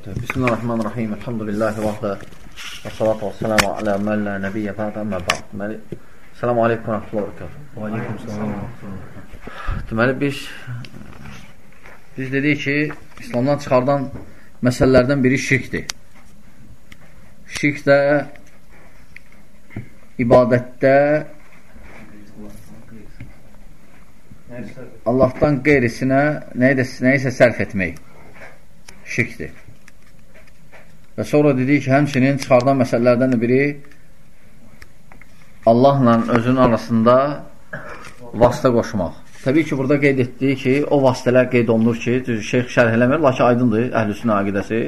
Bismillahirrahmanirrahim. Elhamdülillahi vahdə və salatu və selamu alə mən lə nəbiyyə bədə əmmə bəd. Deməli, selamu aleykum və rəhmətullah və aleykum salam. Deməli, biz biz dedik ki, İslamdan çıxardan məsələlərdən biri şirkdir. Şirk də ibadətdə Allahdan qeyrisinə nəyisə sərf etmək şirkdir. Və sonra dedik ki, həmçinin çıxardan məsələlərdən biri Allahla özünün arasında vasitə qoşmaq. Təbii ki, burada qeyd etdiyi ki, o vasitələr qeyd olunur ki, şeyx şərh eləmir, lakin aydındır əhlüsünə aqidəsi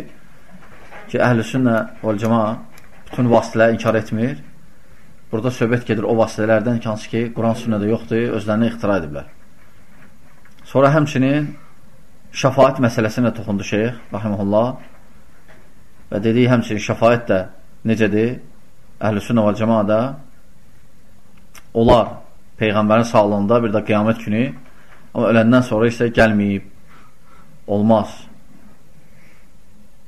ki, əhlüsünə və cəma bütün vasitələri inkar etmir. Burada söhbət gedir o vasitələrdən ki, hansı ki, Quran sünnədə yoxdur, özlərini ixtira ediblər. Sonra həmçinin şəfaət məsələsinə toxundu şeyx, rahiməhullah. Və dediyi həmçinin şəfayət də necədir? Əhlüsünnə və cəmada olar Peyğəmbərin sağlığında bir də qiyamət günü amma öləndən sonra isə gəlməyib olmaz.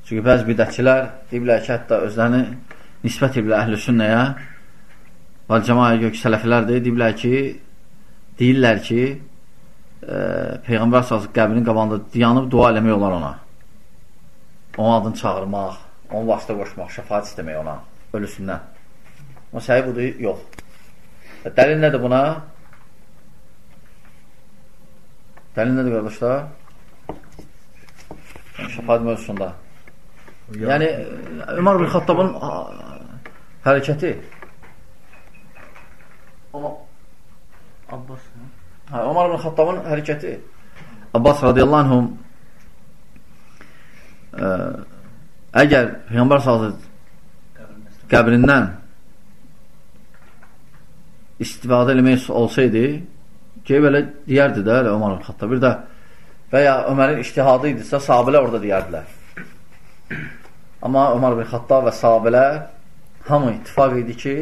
Çünki bəzi bidətçilər deyiblər ki, hətta özlərini nisbət ediblər əhlüsünnəyə və cəmaya gök sələflərdir, deyiblər ki, deyirlər ki, e, Peyğəmbər sazı qəbrinin qabağında dayanıb dua eləmək olar ona. Onun adını çağırmaq, Onun vasitə qoşmaq, şəfaat istəmək ona, ölüsündən. Amma səhi budur, yox. Dəlil nədir buna? Dəlil nədir, qardaşlar? Şəfaat mövzusunda. Yəni, Ömər bin Xattabın hərəkəti Abbas hə, Ömər bin Xattabın hərəkəti Abbas radiyallahu anhum ə, Əgər Peyğəmbər sallallahu qəbrindən istifadə eləmək olsaydı, ki, belə deyərdi də Ömər Xattab. Bir də və ya Ömərin iştihadı idisə, sahabələr orada deyərdilər. Amma Ömər bin Xattab və sahabələr hamı ittifaq idi ki,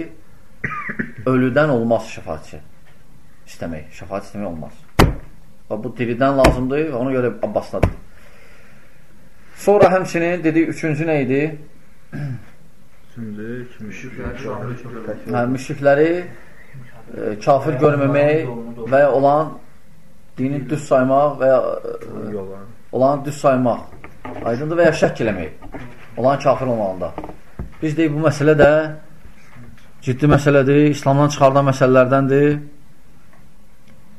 ölüdən olmaz şəfaatçı istəmək, şəfaat istəmək olmaz. Və bu diridən lazımdır və ona görə Abbasdadır. Sonra həmçinin dedik, üçüncü nə idi? Üçüncü, müşrikləri, hə, müşrikləri e, kafir görməmək və ya olan dini düz saymaq və ya e, olan düz saymaq. Aydındır və ya şək eləmək. Olan kafir olmağında. Biz deyik, bu məsələ də ciddi məsələdir, İslamdan çıxardan məsələlərdəndir.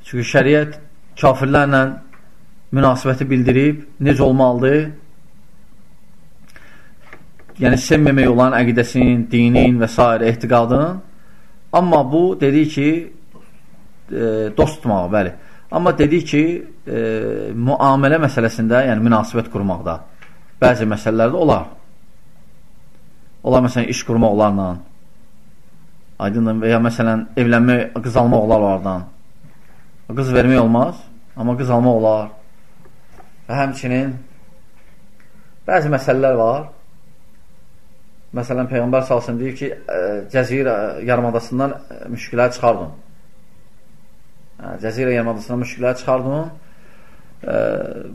Çünki şəriət kafirlərlə münasibəti bildirib, necə olmalıdır? Yəni sevməmək olan əqidəsin, dinin və s. ehtiqadın. Amma bu dedik ki, e, dost tutmağı, bəli. Amma dedik ki, e, müamilə məsələsində, yəni münasibət qurmaqda bəzi məsələlərdə olar. Olar məsələn, iş qurmaq onlarla, aydındır, və ya məsələn, evlənmək, qız almaq olar onlardan. Qız vermək olmaz, amma qız almaq olar. Və həmçinin bəzi məsələlər var, Məsələn, Peyğəmbər salsın deyir ki, Cəzirə yarımadasından müşküləri çıxardın. Cəzirə yarımadasından müşküləri çıxardın.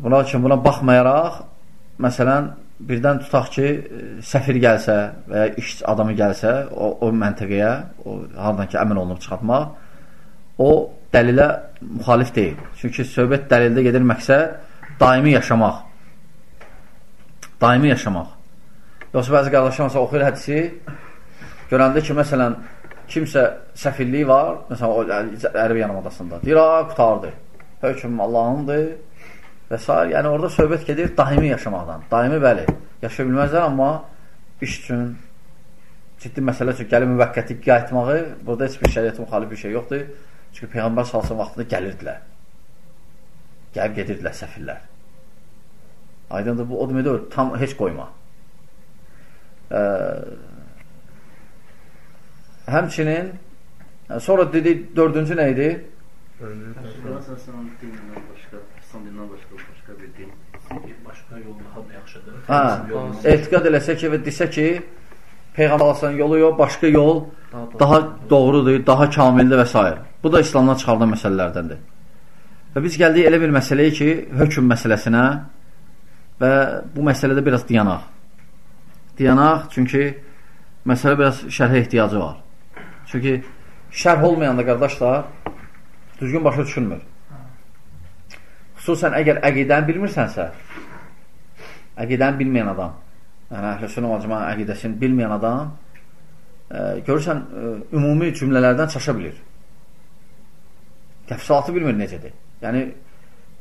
Buna üçün buna baxmayaraq, məsələn, birdən tutaq ki, səfir gəlsə və ya iş adamı gəlsə o, o məntəqəyə, o, haradan ki, əmin olunub çıxartmaq, o dəlilə müxalif deyil. Çünki söhbət dəlildə gedir məqsəd daimi yaşamaq. Daimi yaşamaq. Yoxsa bəzi qardaşlar məsələn, oxuyur hədisi, görəndə ki, məsələn, kimsə səfilliyi var, məsələn, o Ərəb yarımadasında, deyir, a, qutardı, hökm Allahındır və s. Yəni, orada söhbət gedir daimi yaşamaqdan. Daimi, bəli, yaşaya bilməzlər, amma iş üçün, ciddi məsələ üçün gəlib müvəqqəti qayıtmağı, burada heç bir şəriyyətə müxalif bir şey yoxdur. Çünki Peyğəmbər salsın vaxtında gəlirdilər. Gəlib gedirdilər səfirlər. Aydındır, bu o deməkdir, tam heç qoyma. Ə, həmçinin sonra dedi dördüncü nə idi? Hə, etiqad eləsə ki və desə ki Peyğəmbər Allah'ın yolu yox, başqa yol daha doğrudur, daha kamildir və s. Bu da İslamdan çıxardan məsələlərdəndir. Və biz gəldik elə bir məsələyə ki, hökm məsələsinə və bu məsələdə biraz dayanaq. Dayanaq, çünki məsələ biraz şərhə ehtiyacı var. Çünki şərh olmayanda qardaşlar düzgün başa düşülmür. Xüsusən əgər əqidəni bilmirsənsə, əqidəni bilməyən adam, yəni əhl-i sünnə vəcmə əqidəsini bilməyən adam e, görürsən, e, ümumi cümlələrdən çaşa bilir. Təfsilatı bilmir necədir. Yəni,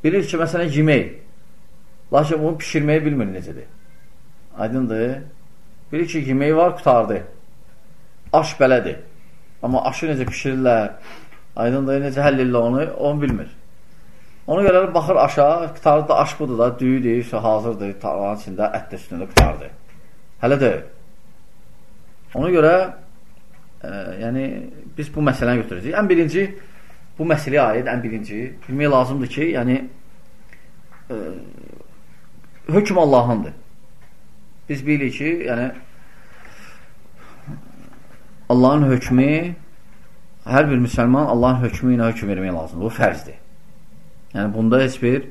bilir ki, məsələn, yemək, lakin bunu pişirməyi bilmir necədir. Aydındır. Bilir ki, yemək var, qutardı. Aş belədir. Amma aşı necə pişirirlər, aydındır, necə həll edirlər onu, onu bilmir. Ona görə baxır aşağı, qutardı da aş budur da, düyüdür, işte, hazırdır, tavanın içində, ət də üstündə qutardı. Hələ deyil. Ona görə e, yəni, biz bu məsələni götürəcəyik. Ən birinci, bu məsələyə aid ən birinci, bilmək lazımdır ki, yəni, e, hökm Allahındır. Biz bilirik ki, yəni, Allahın hökmü, hər bir müsəlman Allahın hökmü ilə hökm vermək lazımdır. Bu fərzdir. Yəni, bunda heç bir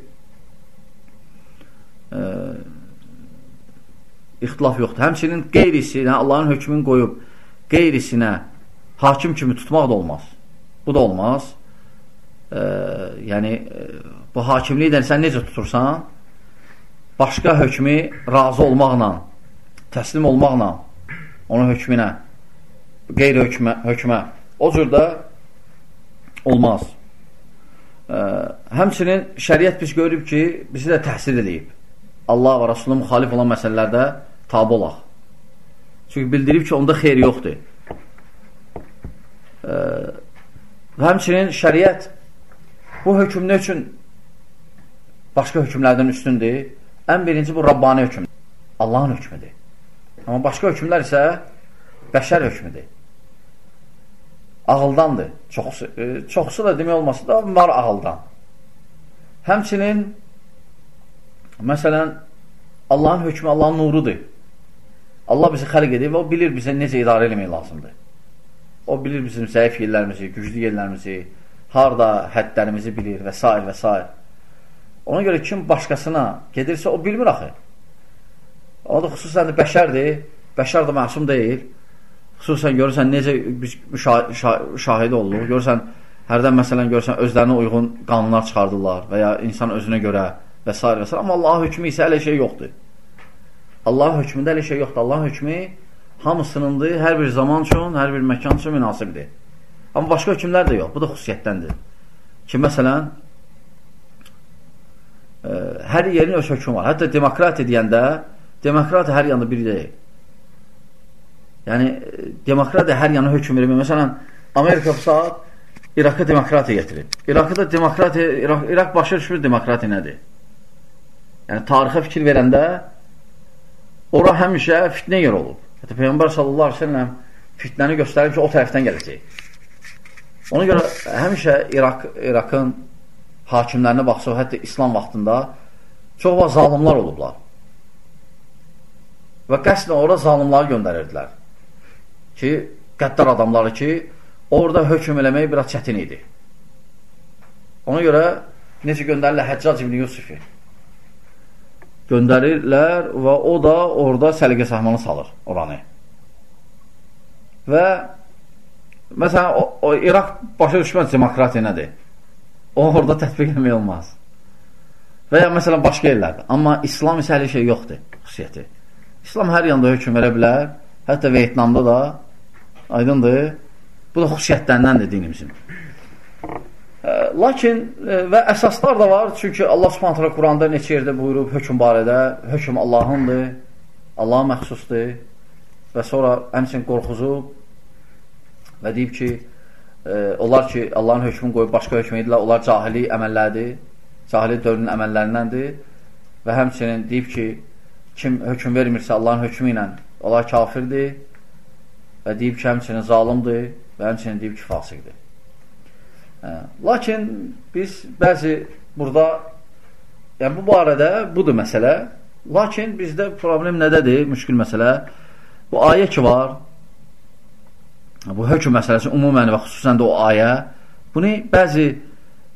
e, ixtilaf yoxdur. Həmçinin qeyrisinə, Allahın hökmünü qoyub qeyrisinə hakim kimi tutmaq da olmaz. Bu da olmaz. E, yəni, e, bu hakimlikdən sən necə tutursan, başqa hökmü razı olmaqla, təslim olmaqla, onun hökmünə, qeyri hökmə, hökmə o cür də olmaz. Ə, həmçinin şəriət biz görüb ki, bizi də təhsil edib. Allah və Rasulun müxalif olan məsələlərdə tabi olaq. Çünki bildirib ki, onda xeyr yoxdur. Ə, həmçinin şəriət bu hökm nə üçün başqa hökmlərdən üstündür? Ən birinci bu Rabbani hökmdür. Allahın hökmüdür. Amma başqa hökmlər isə bəşər hökmüdür ağıldandır. Çoxusu, e, çoxusu da demək olmasa da var ağıldan. Həmçinin məsələn Allahın hökmü Allahın nurudur. Allah bizi xəlq edib o bilir bizə necə idarə eləmək lazımdır. O bilir bizim zəif yerlərimizi, güclü yerlərimizi, harda həddlərimizi bilir və s. və s. Ona görə kim başqasına gedirsə o bilmir axı. O da xüsusən də bəşərdir. Bəşər də məsum deyil. Xüsusən görürsən necə biz şahid olduq. Görürsən hərdən məsələn görürsən özlərinə uyğun qanunlar çıxardırlar və ya insan özünə görə və s. və s. Amma Allahın hökmü isə elə şey yoxdur. Allahın hökmündə elə şey yoxdur. Allahın hökmü hamısınındır, hər bir zaman üçün, hər bir məkan üçün münasibdir. Amma başqa hökmlər də yox. Bu da xüsusiyyətdəndir. Ki, məsələn, ə, e, hər yerin öz hökmü var. Hətta demokratiya deyəndə, demokratiya hər yanda bir deyil. Yəni, demokratiya hər yana hökum vermək. Məsələn, Amerika bu saat İraqı demokratiya gətirib. İraqda demokratiya, İraq, İraq başa düşmür demokratiya nədir. Yəni, tarixə fikir verəndə ora həmişə fitnə yer olub. Hətta Peyğəmbər sallallahu aleyhi ve sellem fitnəni göstərib ki, o tərəfdən gələcək. Ona görə həmişə İraq, İraqın hakimlərinə baxsaq, hətta İslam vaxtında çox vaxt zalimlar olublar. Və qəsdən ora zalimları göndərirdilər ki, qəddar adamları ki, orada hökm eləmək biraz çətin idi. Ona görə necə göndərirlər Həccac ibn Yusufi? Göndərirlər və o da orada səliqə səhmanı salır oranı. Və məsələn, o, o İraq başa düşməz demokratiya nədir? O orada tətbiq etmək olmaz. Və ya məsələn, başqa yerlərdə. Amma İslam isə hələ şey yoxdur, xüsusiyyəti. İslam hər yanda hökm verə bilər, hətta Vietnamda da. Aydındır? Bu da xüsusiyyətlərindəndir dinimizin. Lakin və əsaslar da var, çünki Allah Subhanahu Quranda neçə yerdə buyurub hökm barədə, hökm Allahındır, Allaha məxsusdur. Və sonra həmçinin qorxuzub və deyib ki, e, onlar ki, Allahın hökmünü qoyub başqa hökm edirlər, onlar cahili əməllərdir, cahili dövrünün əməllərindəndir. Və həmçinin deyib ki, kim hökm vermirsə Allahın hökmü ilə, onlar kafirdir və deyib ki, həmçinin zalimdir və həmçinin deyib ki, fasiqdir. Hə. Lakin biz bəzi burada, yəni bu barədə budur məsələ, lakin bizdə problem nədədir, müşkül məsələ? Bu ayə ki var, bu hökm məsələsi umumən və xüsusən də o ayə, bunu bəzi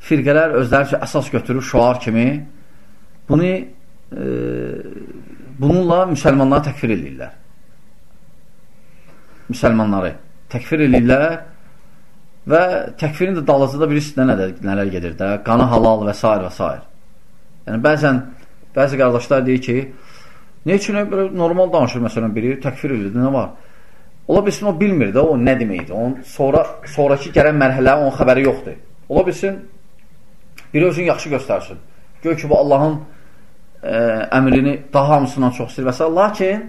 firqələr özləri üçün əsas götürür şuar kimi, bunu e, bununla müsəlmanları təkfir edirlər. müsəlmanları təkfir edirlər və təkfirin də dalıcıda birisi nələr, nələr gedir də, qanı halal və s. və s. Yəni, bəzən bəzi qardaşlar deyir ki, ne üçün belə normal danışır məsələn biri, təkfir edir, nə var? Ola bilsin o bilmir də o nə deməkdir. Onun sonra sonrakı gələn mərhələ onun xəbəri yoxdur. Ola bilsin biri özünü yaxşı göstərsin. Gör ki, bu Allahın əmrini daha hamısından çox istəyir və s. Lakin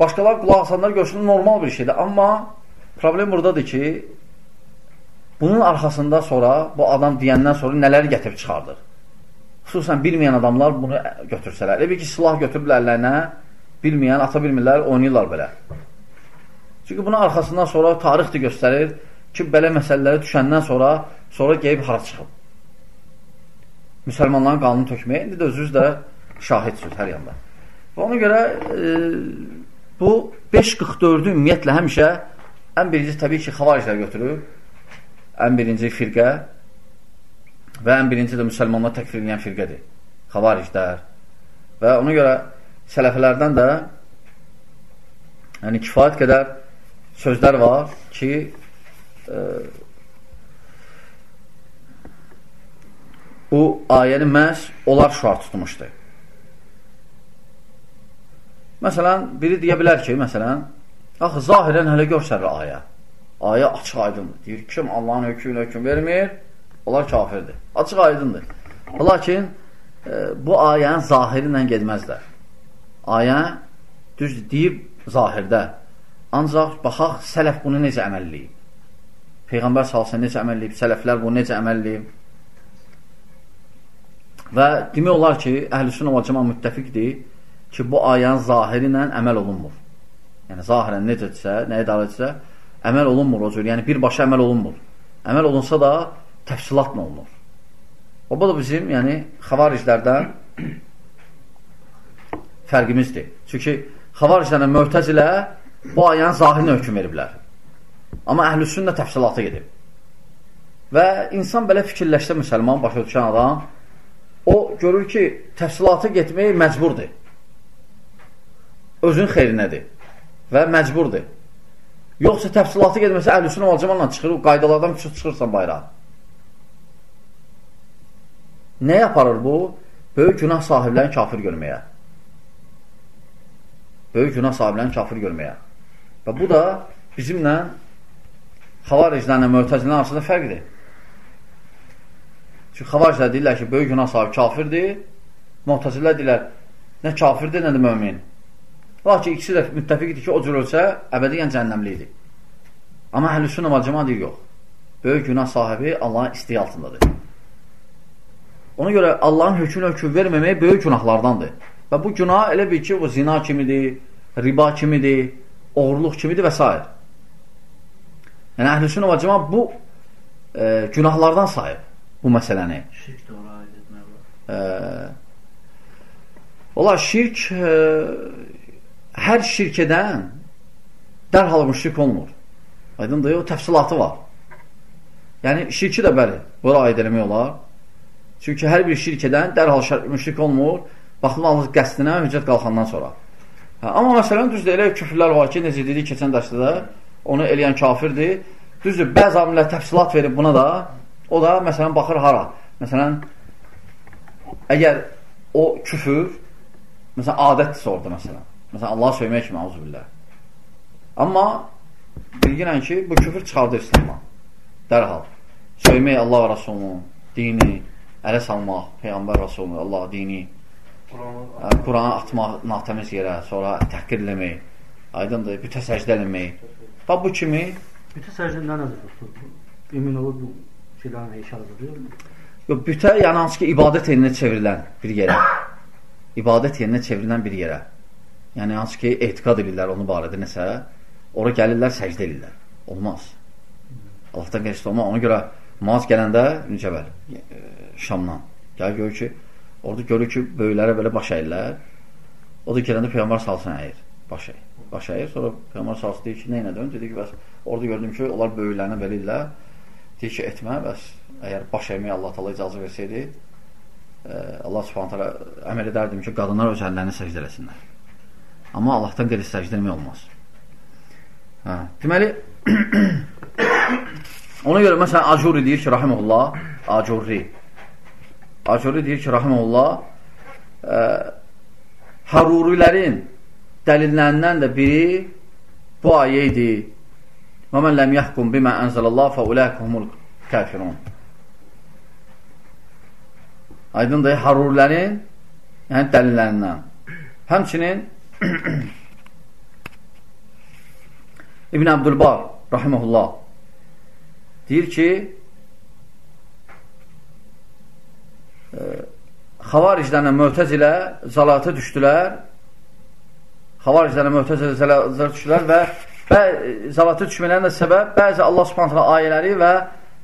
başqalar qulaq asanlar görsün normal bir şeydir. Amma problem buradadır ki, bunun arxasında sonra bu adam deyəndən sonra nələri gətirib çıxardır. Xüsusən bilməyən adamlar bunu götürsələr. Elə ki, silah götürüblər əllərinə, bilməyən, ata bilmirlər, oynayırlar belə. Çünki bunun arxasından sonra tarix də göstərir ki, belə məsələləri düşəndən sonra, sonra qeyb hara çıxıb. Müsəlmanların qanunu tökməyə, indi də özünüz də şahidsiniz hər yanda. Və ona görə e, bu 5.44-ü ümumiyyətlə həmişə ən birinci təbii ki, xavariclər götürür. Ən birinci firqə və ən birinci də müsəlmanlar təkfir edən firqədir. Xavariclər. Və ona görə sələfələrdən də yəni kifayət qədər sözlər var ki, e, bu ayəni məhz onlar şuar tutmuşdu. Məsələn, biri deyə bilər ki, məsələn, axı, zahirən hələ görsənir ayə. Ayə açıq aydındır. Deyir, kim Allahın hökmünə hökm vermir, onlar kafirdir. Açıq aydındır. Lakin, e, bu ayənin zahiri ilə gedməzlər. Ayə, düz deyib zahirdə. Ancaq baxaq, sələf bunu necə əməlləyib? Peyğəmbər salsa necə əməlləyib? Sələflər bunu necə əməlləyib? Və demək olar ki, əhl-i və cəma müttəfiqdir ki, bu ayənin zahiri ilə əməl olunmur. Yəni, zahirən necədirsə, nəyə davetsə, əməl olunmur o cür. Yəni, birbaşa əməl olunmur. Əməl olunsa da təfsilatla olunur. O, bu da bizim, yəni, xavariclərdən fərqimizdir. Çünki xavariclərlə möhtəzilə bu ayənin zahirinə hökum veriblər. Amma əhlüsünnə təfsilata gedib. Və insan belə fikirləşsə müsəlman, başa düşən adam, o görür ki, təfsilata getmək məcburdur özün xeyrinədir və məcburdur. Yoxsa təfsilatı gedməsə əhlüsünə valcamanla çıxır, qaydalardan küçük çıxırsan bayrağa. Nə yaparır bu? Böyük günah sahiblərini kafir görməyə. Böyük günah sahiblərini kafir görməyə. Və bu da bizimlə xavariclərlə möhtəzilən arasında fərqdir. Çünki xavariclər deyirlər ki, böyük günah sahibi kafirdir, möhtəzillər deyirlər, nə kafirdir, nə də mömin. Lakin ikisi də müttəfiqdir ki, o cür ölsə, əbədiyyən cəhənnəmlidir. Amma əhlüsünə və cəma deyir, yox. Böyük günah sahibi Allahın isteyi altındadır. Ona görə Allahın hökmünə hökm verməmək böyük günahlardandır. Və bu günah elə bir ki, o zina kimidir, riba kimidir, oğurluq kimidir və s. Yəni, əhlüsünə və cəma bu e, günahlardan sahib bu məsələni. Şirk də ona aid etmək olar. Ola, şirk e, hər şirk edən dərhal müşrik olmur. Aydındır, o təfsilatı var. Yəni, şirki də bəli, bura aid eləmək olar. Çünki hər bir şirk edən dərhal müşrik olmur, baxılmalı qəsdinə hüccət qalxandan sonra. Hə, amma məsələn, düzdür, elə küfürlər var ki, necə dedik keçən dərsdə, onu eləyən kafirdir. Düzdür, bəzi amilər təfsilat verib buna da, o da məsələn baxır hara. Məsələn, əgər o küfür, məsələn, adətdirsə orada məsələn, Məsələn, Allah söymək kimi, auzubillah. Amma bilginən ki, bu küfür çıxardır İslamdan. Dərhal. Söymək Allah və Rasulunun dini, ələ salmaq, Peyğəmbər Rasulunu, Allah dini, Quranı atmaq natəmiz yerə, sonra təhqir eləmək, aydındır, bütə səcdə eləmək. Və bu kimi Bütə səcdə nə nədir? Emin olur bu şeylərin işarədir. Yox, bütə yəni hansı ki, ibadət yerinə çevrilən bir yerə. İbadət yerinə çevrilən bir yerə yəni hansı ki, etiqad edirlər onun barədə nəsə, ora gəlirlər, səcdə edirlər. Olmaz. Allahdan qəşdə olmaz. Ona görə Maz gələndə, necə əvvəl, e, Şamdan, gəl görür ki, orada görür ki, böyüklərə belə baş əyirlər. O da gələndə Peyğəmbər salsın əyir, baş əyir. Baş əyir, sonra Peyğəmbər salsın deyir ki, nə ilə dön? Dedi ki, bəs orada gördüm ki, onlar böyüklərinə belə edirlər. Deyir ki, etmə, bəs əgər baş əyməyə Allah tala icazə versəydi, e, Allah subhanətələ əməl edərdim ki, qadınlar öz əllərini səcdə eləsinlər. Amma Allahdan qeyri səcdə etmək olmaz. Hə. Deməli, ona görə məsələn, Acuri deyir ki, rahimullah, Acuri. Acuri deyir ki, rahimullah, ə, Harurilərin dəlillərindən də biri bu ayə idi. Və mən ləm yəhkum bimə ənzəlallah fə uləkhumul kafirun. Aydındır, Harurilərin yəni dəlillərindən. Həmçinin İbn Abdülbar rahimehullah deyir ki Xavariclərlə Mötəzilə zalata düşdülər. Xavariclərlə Mötəzilə zalata düşdülər və və zalata düşmələrində səbəb bəzi Allah Subhanahu ayələri və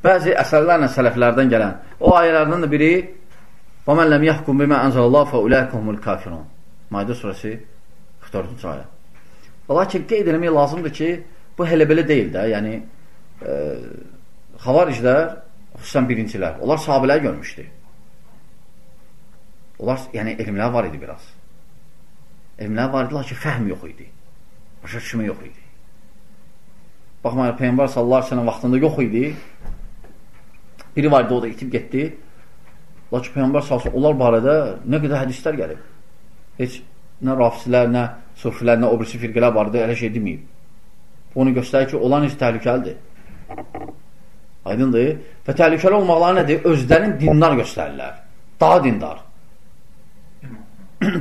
bəzi əsərlərlə sələflərdən gələn. O ayələrdən də biri "Və men lem yahkum bima anzalallahu fa ulaikahumul kafirun." Maide surəsi 44-cü ayə. Lakin qeyd etmək lazımdır ki, bu hələ belə deyil də. Yəni e, xavariclər, xüsusən birincilər, onlar sahabələr görmüşdü. Onlar, yəni elmlər var idi biraz. Elmlər var idi, lakin fəhm yox idi. Başa düşmə yox idi. Baxmayın, Peyyambar sallallahu aleyhi vaxtında yox idi. Biri var idi, o da itib getdi. Lakin Peyyambar sallallahu onlar barədə nə qədər hədislər gəlib. Heç nə rafisilər, nə sufilər, nə o birisi firqələr barədə elə şey deməyib. Onu göstərir ki, olan heç təhlükəlidir. Aydındır. Və təhlükəli olmaqları nədir? Özlərin dindar göstərirlər. Daha dindar.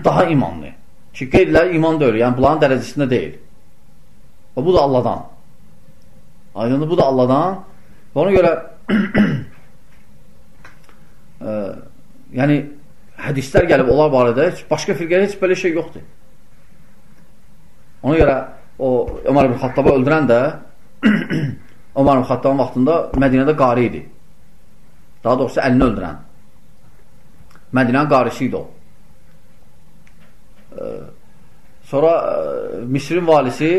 Daha imanlı. Ki, qeyrilər iman deyil. Yəni, bunların dərəcəsində deyil. Və bu da Allahdan. Aydındır, bu da Allahdan. Və ona görə e, yəni, hədislər gəlib onlar barədə heç, başqa firqədə heç belə şey yoxdur. Ona görə o Ömər ibn Xattabı öldürən də Ömər ibn Xattabın vaxtında Mədinədə qari idi. Daha doğrusu əlini öldürən. Mədinənin qarisi idi o. Sonra Misrin valisi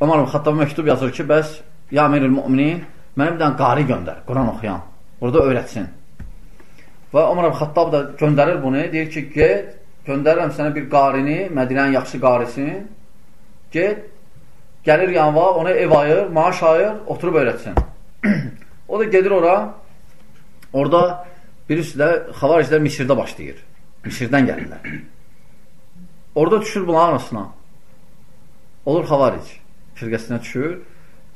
Ömər ibn Xattabı məktub yazır ki, bəs ya əmirül müminin mənə bir dənə qari göndər, Quran oxuyan. Burada öyrətsin. Və ibn Xattab da göndərir bunu, deyir ki, get, göndərirəm sənə bir qarini, Mədinənin yaxşı qarisin, get, gəlir yanva, ona ev ayır, maaş ayır, oturub öyrətsin. o da gedir ora, orada birisi də xavariclər Misirdə başlayır. Misirdən gəlirlər. Orada düşür bunların arasına. Olur xavaric firqəsinə düşür.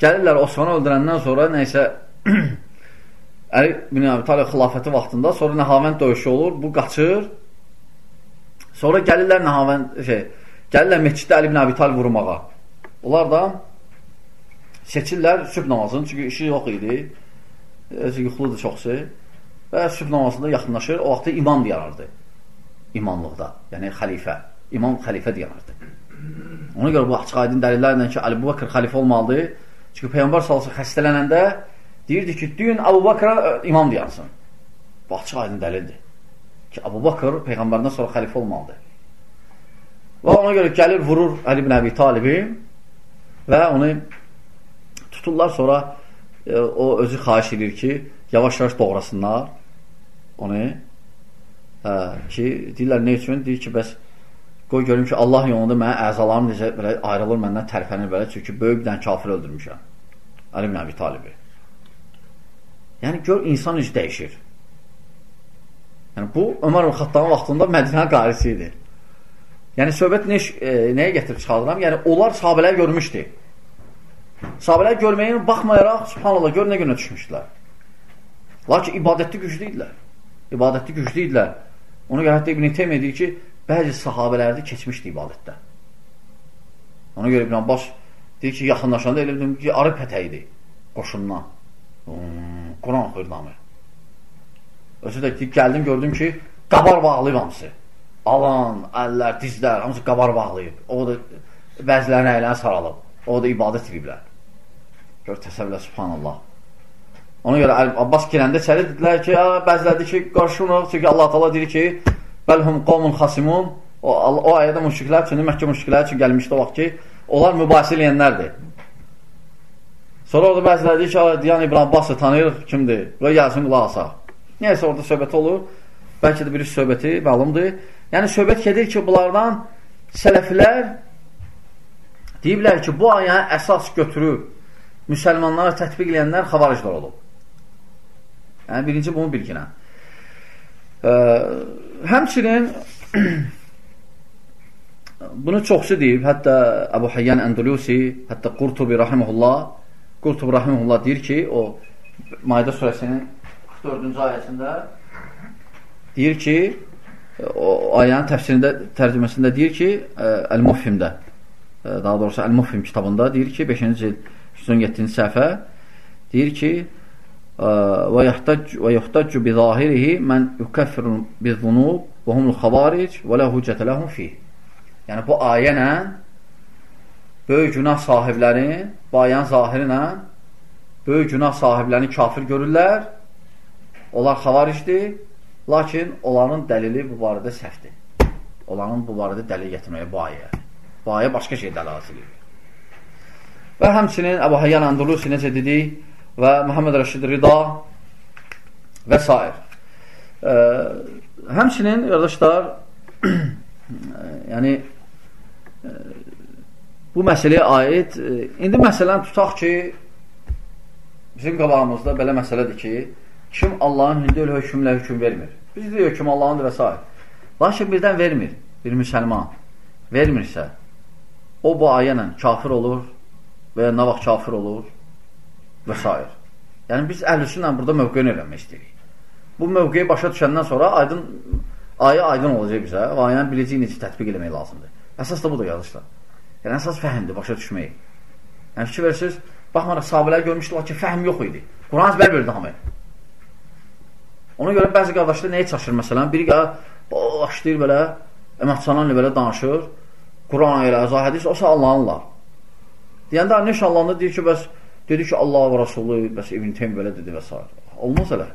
Gəlirlər Osmanı öldürəndən sonra nəysə Əli bin Əbi Talib xilafəti vaxtında sonra Nəhavənd döyüşü olur. Bu qaçır. Sonra gəlirlər Nəhavənd şey, Gəlirlər məsciddə Əli ibn Əbi Talib vurmağa. Onlar da seçirlər sübh namazını, çünki işi yox idi. Yuxuludur çoxsu. Və sübh namazında yaxınlaşır. O vaxtda imam deyarardı. İmanlıqda. Yəni xəlifə. İmam xəlifə deyarardı. Ona görə bu açıq aydın dəlillərlə ki, Əli Bakır xəlifə olmalıdır. Çünki Peyğəmbər sallallahu xəstələnəndə deyirdi ki, düyün Əbu Bakıra e, imam deyarsın. Bu açıq aydın dəlildir. Ki, Əbu Bakır Peyğəmbərdən sonra xəlifə olmalıdır. Və ona görə gəlir, vurur Əli ibn Əbi Talibi və onu tuturlar, sonra e, o özü xahiş edir ki, yavaş-yavaş doğrasınlar onu hə, ki, deyirlər nə üçün? Deyir ki, bəs qoy görüm ki, Allah yolunda mənə əzalarım necə belə ayrılır məndən tərpənir belə, çünki böyük bir dənə kafir öldürmüşəm. Əli ibn Əbi Talibi. Yəni, gör, insan necə dəyişir. Yəni, bu, Ömər Xattanın vaxtında Mədinə qarisi idi. Yəni söhbət nə, e, nəyə gətirib çıxardıram? Yəni onlar sahabələr görmüşdü. Sahabələr görməyə baxmayaraq subhanallah gör nə günə düşmüşdülər. Lakin ibadətli güclü idilər. İbadətli güclü idilər. Ona görə hətta İbn Teymiyyə deyir ki, bəzi sahabələrdə keçmişdi ibadətdə. Ona görə İbn Abbas deyir ki, yaxınlaşanda elə bildim ki, arı pətəyidir qoşundan. Hmm, Quran oxuyur namı. Özü də ki, gəldim gördüm ki, qabar bağlayıb hamısı alan, əllər, dizlər, hamısı qabar bağlayıb. O da bəzilərini əyləni saralıb. O da ibadət ediblər. Gör, təsəvvürlə, subhanallah. Ona görə Abbas girəndə içəri dedilər ki, bəziləri ki, qarşınıq, çünki Allah Taala deyir ki, bəlhum qavmun xasimun. O, o ayədə müşriklər üçün, Məkkə müşriklər üçün gəlmişdi o vaxt ki, onlar mübahisə edənlərdir. Sonra orada bəziləri deyir ki, Diyan İbn Abbası tanıyır, kimdir? Və gəlsin qulaq asaq. Nəyəsə orada söhbət olur. Bəlkə də bir söhbəti məlumdur. Yəni söhbət gedir ki, bunlardan sələflər Deyiblər ki, bu ayəni əsas götürüb müsəlmanlara tətbiq edənlər xavariclər olub. Yəni, birinci bunu bilginə. Həmçinin bunu çoxsu deyib, hətta Əbu Hayyan Əndulusi, hətta Qurtubi Rahimullah, Qurtubi Rahimullah deyir ki, o Mayda surəsinin 44-cü ayəsində deyir ki, o ayənin təfsirində, tərcüməsində deyir ki, Əl-Mufhimdə, daha doğrusu Əl-Mufhim kitabında deyir ki, 5-ci cild 117-ci səhifə deyir ki, və yuhtaccu bi zahirihi mən yukəffirun bi zunub və humul xavaric və lə hüccətə ləhum fih. Yəni, bu ayə ilə böyük günah sahiblərin, bu ayənin zahiri ilə böyük günah sahiblərini kafir görürlər, onlar xavaricdir, lakin onların dəlili bu barədə səhvdir. Onların bu barədə dəlil getirməyə bu ayə. Bu ayə başqa şey dəlalət edir. Və həmçinin Əbu Hayyan Andulusi necə dedik və Muhammed Rəşid Rida və s. Ə, həmçinin, qardaşlar, yəni ə, bu məsələyə aid, ə, indi məsələn tutaq ki, bizim qabağımızda belə məsələdir ki, kim Allahın hündə elə hökmlə hökm vermir. Biz deyirik hökm Allahındır və s. Lakin birdən vermir, bir müsəlman vermirsə, o bu ayə ilə kafir olur və ya nə vaxt kafir olur və s. Yəni, biz əhlüsünlə burada mövqeyini öyrənmək istəyirik. Bu mövqeyi başa düşəndən sonra aydın, ayə aydın olacaq bizə və ayəni biləcək necə tətbiq eləmək lazımdır. Əsas da budur, yazışlar. Yəni, əsas fəhimdir, başa düşmək. Yəni, fikir verirsiniz, baxmaraq, sahabələr görmüşdülər ki, fəhm yox idi. Quran əzbər verdi hamı. Ona görə bəzi qardaşlar nəyə çaşır məsələn? Biri başlayır belə, əməkçananla belə danışır, Quran elə, əzə hədis, o Allahınlar. Deyəndə Nəş Allahında deyir ki, bəs dedi ki, Allah və Rasulü, bəs İbn Teym belə dedi və s. Olmaz elə.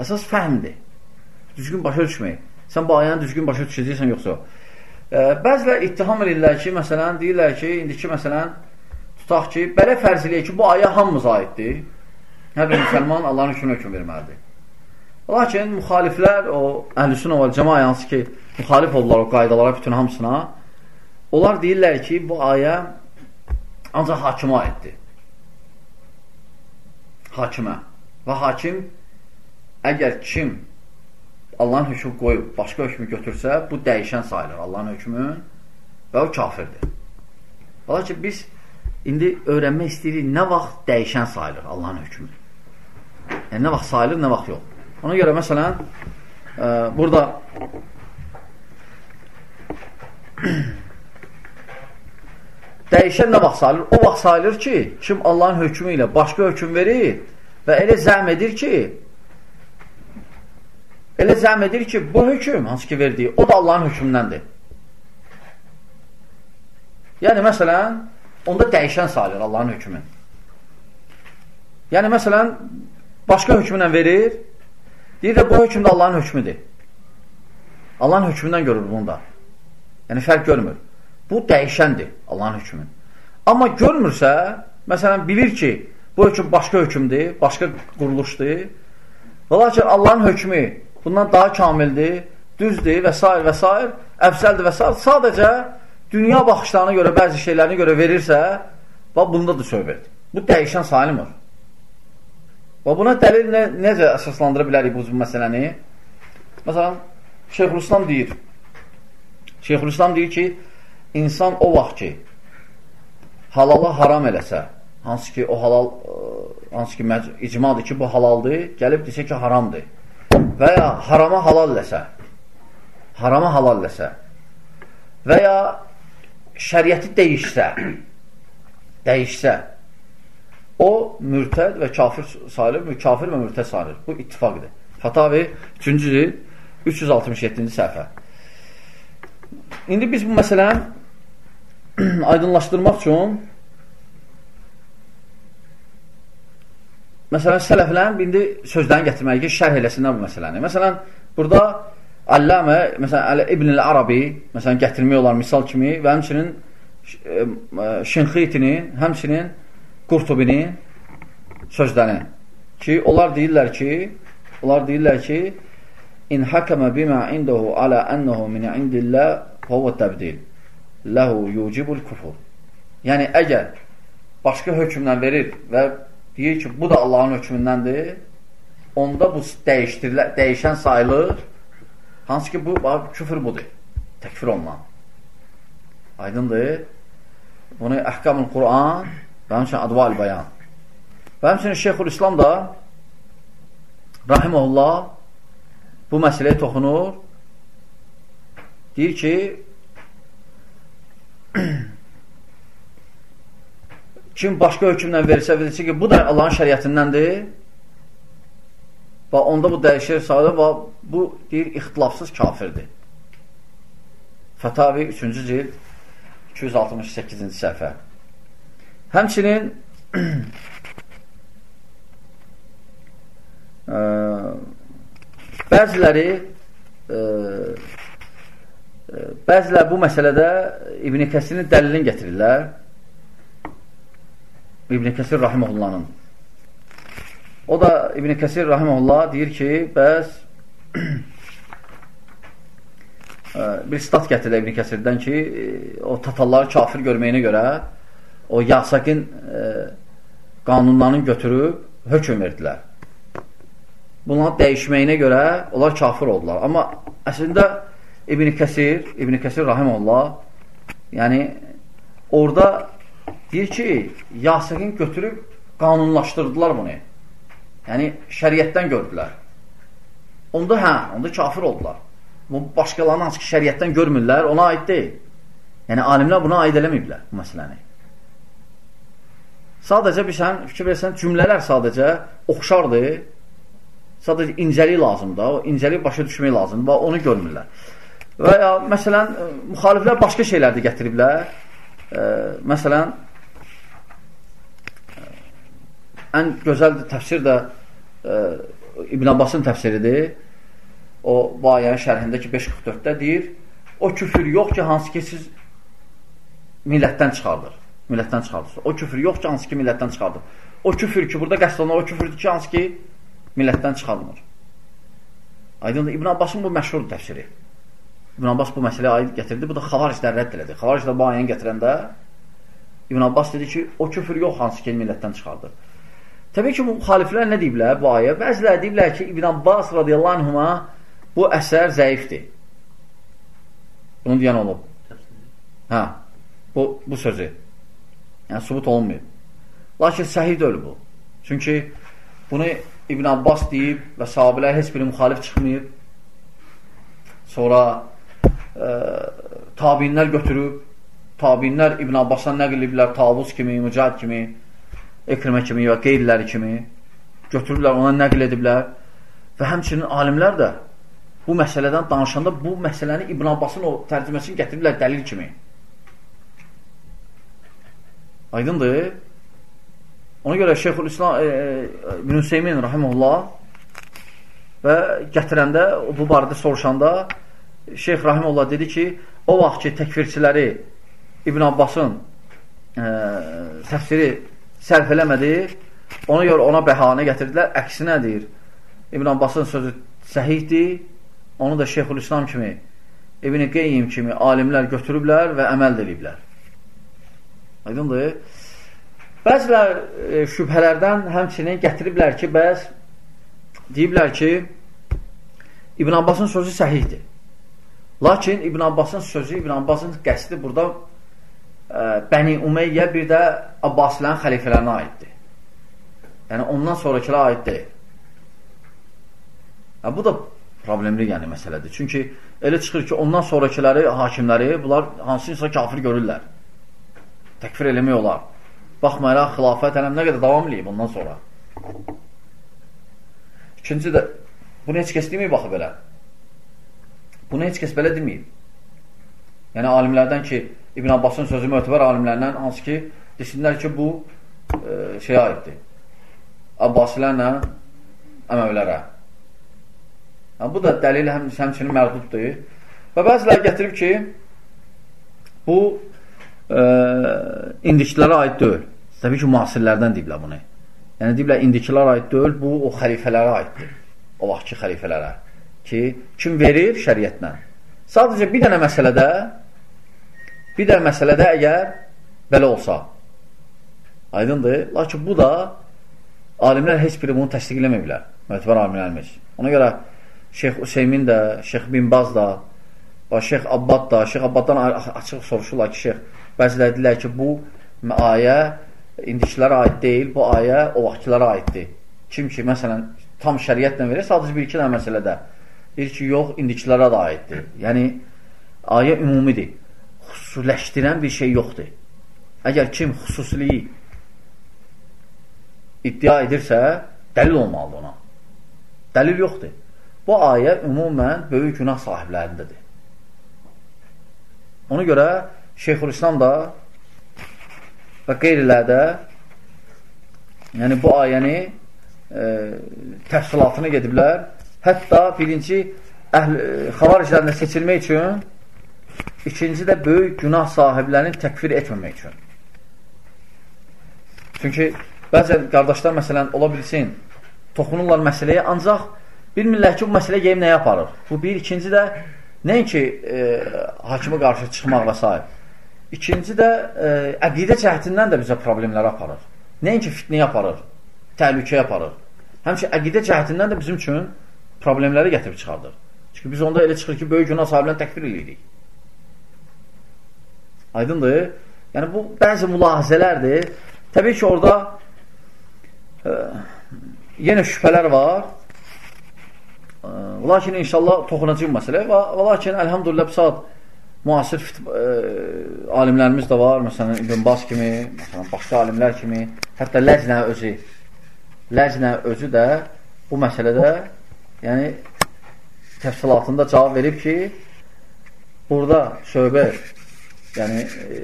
Əsas fəhmdir. Düzgün başa düşmək. Sən bu ayəni düzgün başa düşəcəksən, yoxsa. Bəzilər ittiham edirlər ki, məsələn, deyirlər ki, indiki məsələn, tutaq ki, belə fərz eləyək ki, bu ayə hamımıza aiddir. Hər bir müsəlman Allahın üçün hökum verməlidir. Lakin müxaliflər, o əhlüsün o cəma yansı ki, müxalif olurlar o qaydalara, bütün hamısına, onlar deyirlər ki, bu ayə ancaq hakimə aiddir. Hakimə. Və hakim əgər kim Allahın hökmü qoyub, başqa hökmü götürsə, bu dəyişən sayılır Allahın hökmü və o kafirdir. Ola ki, biz indi öyrənmək istəyirik, nə vaxt dəyişən sayılır Allahın hökmü. Yəni, nə vaxt sayılır, nə vaxt yox. Ona görə, məsələn, e, burada Dəyişən nə vaxt sayılır? O vaxt sayılır ki, kim Allahın hökmü ilə başqa hökm verir və elə zəm edir ki, elə zəm edir ki, bu hökm, hansı ki verdiyi, o da Allahın hökmündəndir. Yəni, məsələn, onda dəyişən sayılır Allahın hökmü. Yəni, məsələn, başqa hökmünlə verir, deyir də bu hökm də Allahın hökmüdür. Allahın hökmündən görür bunu da. Yəni, fərq görmür. Bu dəyişəndir Allahın hökmü. Amma görmürsə, məsələn, bilir ki, bu hökm başqa hökmdür, başqa quruluşdur. Və lakin Allahın hökmü bundan daha kamildir, düzdür və s. və s. əfsəldir və s. Sadəcə dünya baxışlarına görə, bəzi şeylərinə görə verirsə, və bunda da söhbət. Bu dəyişən sayılmır. Və buna dəlil nə, necə əsaslandıra bilərik bu məsələni? Məsələn, Şeyxülislam deyir, Şeyxülislam deyir ki, insan o vaxt ki, halala haram eləsə, hansı ki, o halal, ə, hansı ki, icmadır ki, bu halaldır, gəlib desə ki, haramdır və ya harama halal eləsə, harama halal eləsə və ya şəriəti dəyişsə, dəyişsə, o mürtəd və kafir sayılır, kafir və mürtəd sayılır. Bu ittifaqdır. Fatavi 3-cü 367-ci səhifə. İndi biz bu məsələni aydınlaşdırmaq üçün məsələn, sələflərin indi sözlərini gətirməyə ki, şərh eləsinlər bu məsələni. Məsələn, burada Alləmə, məsələn, İbn-i Arabi, məsələn, gətirmək olar misal kimi və həmçinin Şinxitinin, həmçinin Qurtubinin sözlərini ki, onlar deyirlər ki, onlar deyirlər ki, in hakama bima indahu ala annahu min indillah huwa tabdil ləhu yucibul kufur. Yəni, əgər başqa hökmdən verir və deyir ki, bu da Allahın hökmündəndir, onda bu dəyişən sayılır. Hansı ki, bu küfür budur. Təkfir olunan. Aydındır. Bunu Əhkamül Quran və həmçinin Adval Bayan. Və həmçinin Şeyxul İslam da Rahimullah bu məsələyə toxunur. Deyir ki, kim başqa hökmdən verirsə, verirsə ki, bu da Allahın şəriyyətindəndir və onda bu dəyişir sadə və bu deyir, ixtilafsız kafirdir. Fətavi 3-cü cild 268-ci səhifə. Həmçinin ə, bəziləri ə, bəzilər bu məsələdə İbn Kəsirin dəlilini gətirirlər. İbn Kəsir Rahiməhullahın. O da İbn Kəsir Rahiməhullah deyir ki, bəs bir stat gətirir İbn Kəsirdən ki, o tatalları kafir görməyinə görə o Yasakin e, qanunlarını götürüb hökm verdilər. Bunları dəyişməyinə görə onlar kafir oldular. Amma əslində İbn Kəsir, İbn Kəsir rahimehullah, yəni orada deyir ki, Yasəqin götürüb qanunlaşdırdılar bunu. Yəni şəriətdən gördülər. Onda hə, onda kafir oldular. Bu başqalarının hansı ki, şəriətdən görmürlər, ona aid deyil. Yəni alimlər buna aid eləməyiblər bu məsələni. Sadəcə bir sən fikir versən, cümlələr sadəcə oxşardır. Sadəcə incəlik lazımdır. O incəlik başa düşmək lazımdır. Onu görmürlər. Və ya məsələn, müxaliflər başqa şeylər də gətiriblər. E, məsələn, ən gözəl təfsir də e, İbn Abbasın təfsiridir. O, bu ayənin şərhində ki, 5.44-də deyir, o küfür yox ki, hansı ki, siz millətdən çıxardır. Millətdən çıxardır. O küfür yox ki, hansı ki, millətdən çıxardır. O küfür ki, burada qəsd olunan o küfürdür ki, hansı ki, millətdən çıxarılmır. Aydındır, İbn Abbasın bu məşhur təfsiri. İbn Abbas bu məsələyə aid gətirdi. Bu da xavariclər rədd elədi. Xavariclər bu ayəni gətirəndə İbn Abbas dedi ki, o küfür yox hansı ki, millətdən çıxardı. Təbii ki, müxaliflər nə deyiblər bu ayə? Bəzilər deyiblər ki, İbn Abbas radiyallahu anhuma bu əsər zəifdir. Bunu deyən olub. Hə, bu, bu sözü. Yəni, subut olunmayıb. Lakin səhih deyil bu. Çünki bunu İbn Abbas deyib və sahabilər heç biri müxalif çıxmayıb. Sonra tabinlər götürüb, tabinlər İbn Abbasdan nəql ediblər, Tavus kimi, Mücahid kimi, Ekrimə kimi və qeyriləri kimi götürürlər, ona nəql ediblər və həmçinin alimlər də bu məsələdən danışanda bu məsələni İbn Abbasın o tərcüməsini gətiriblər dəlil kimi. Aydındır? Ona görə Şeyxül İslam e, İbn Hüseymin rahimehullah və gətirəndə bu barədə soruşanda Şeyx Rahimullah dedi ki, o vaxt ki, təkfirçiləri İbn Abbasın e, təfsiri sərf eləmədi, ona görə ona bəhanə gətirdilər, əksinə deyir. İbn Abbasın sözü səhihdir, onu da Şeyxül İslam kimi, İbn Qeyyim kimi alimlər götürüblər və əməl ediblər. Aydındır. Bəzilər e, şübhələrdən həmçinin gətiriblər ki, bəz deyiblər ki, İbn Abbasın sözü səhihdir. Lakin İbn Abbasın sözü, İbn Abbasın qəsdi burada ə, e, Bəni Umeyyə bir də Abbasilərin xəlifələrinə aiddir. Yəni ondan sonrakılara aid deyil. Ə, bu da problemli yəni məsələdir. Çünki elə çıxır ki, ondan sonrakiləri, hakimləri, bunlar hansınsa kafir görürlər. Təkfir eləmək olar. Baxmayaraq xilafət ələm nə qədər davam eləyib ondan sonra. İkinci də, bunu heç kəs deməyib baxı belə. Bunu heç kəs belə deməyib. Yəni, alimlərdən ki, İbn Abbasın sözü mötəbər alimlərdən hansı ki, desinlər ki, bu e, şeyə aiddir. Abbasilərlə əməvlərə. Yəni, bu da dəlil həm, həmçinin mərduddur. Və bəzilər gətirib ki, bu e, indikilərə aid deyil. Təbii ki, müasirlərdən deyiblər bunu. Yəni, deyiblər, indikilər aid deyil, bu o xəlifələrə aiddir. O vaxtki xəlifələrə ki, kim verir şəriətlə. Sadəcə bir dənə məsələdə bir dənə məsələdə əgər belə olsa. Aydındır. Lakin bu da alimlər heç biri bunu təsdiqləməyiblər. Mötəbər alimlərimiz. Ona görə Şeyx Hüseymin də, Şeyx Bin Baz da, Şeyx Abbad da, Şeyx Abbaddan açıq soruşurlar ki, Şeyx bəziləri deyirlər ki, bu ayə indikilərə aid deyil, bu ayə o vaxtkilərə aiddir. Kim ki, məsələn, tam şəriətlə verir, sadəcə bir-iki dənə məsələdə. Deyir ki, yox, indikilərə də aiddir. Yəni, ayə ümumidir. Xüsusiləşdirən bir şey yoxdur. Əgər kim xüsusiliyi iddia edirsə, dəlil olmalıdır ona. Dəlil yoxdur. Bu ayə ümumən böyük günah sahiblərindədir. Ona görə Şeyxülislam da və qeyrilərdə yəni bu ayəni e, təfsilatını gediblər. Hətta birinci e, xavariclərində seçilmək üçün ikinci də böyük günah sahiblərini təkfir etməmək üçün. Çünki bəzən qardaşlar məsələn ola bilsin, toxunurlar məsələyə, ancaq bilmirlər ki, bu məsələ geyim nəyə aparır. Bu bir, ikinci də nəinki e, hakimə qarşı çıxmaq və s. İkinci də e, əqidə cəhətindən də bizə problemlər aparır. Nəinki fitniyə aparır, təhlükəyə aparır. Həmçə əqidə cəhətindən də bizim üçün problemləri gətirib çıxardır. Çünki biz onda elə çıxır ki, böyük günah sahiblərini təkfir edirik. Aydındır? Yəni, bu bəzi mülahizələrdir. Təbii ki, orada e, yenə şübhələr var. E, lakin inşallah toxunacaq məsələ. Və, və lakin, əlhamdülillah, bu saat müasir e, alimlərimiz də var. Məsələn, İbn Bas kimi, məsələn, başqa alimlər kimi, hətta Ləcnə özü, Ləcnə özü də bu məsələdə yəni təfsilatında cavab verib ki, burada söhbət yəni e,